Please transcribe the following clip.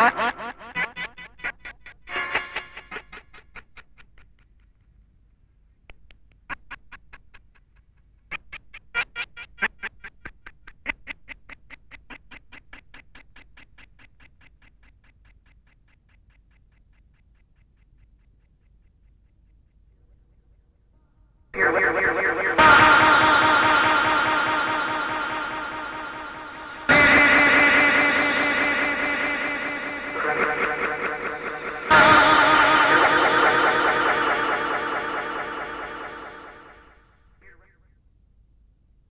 ha ha ha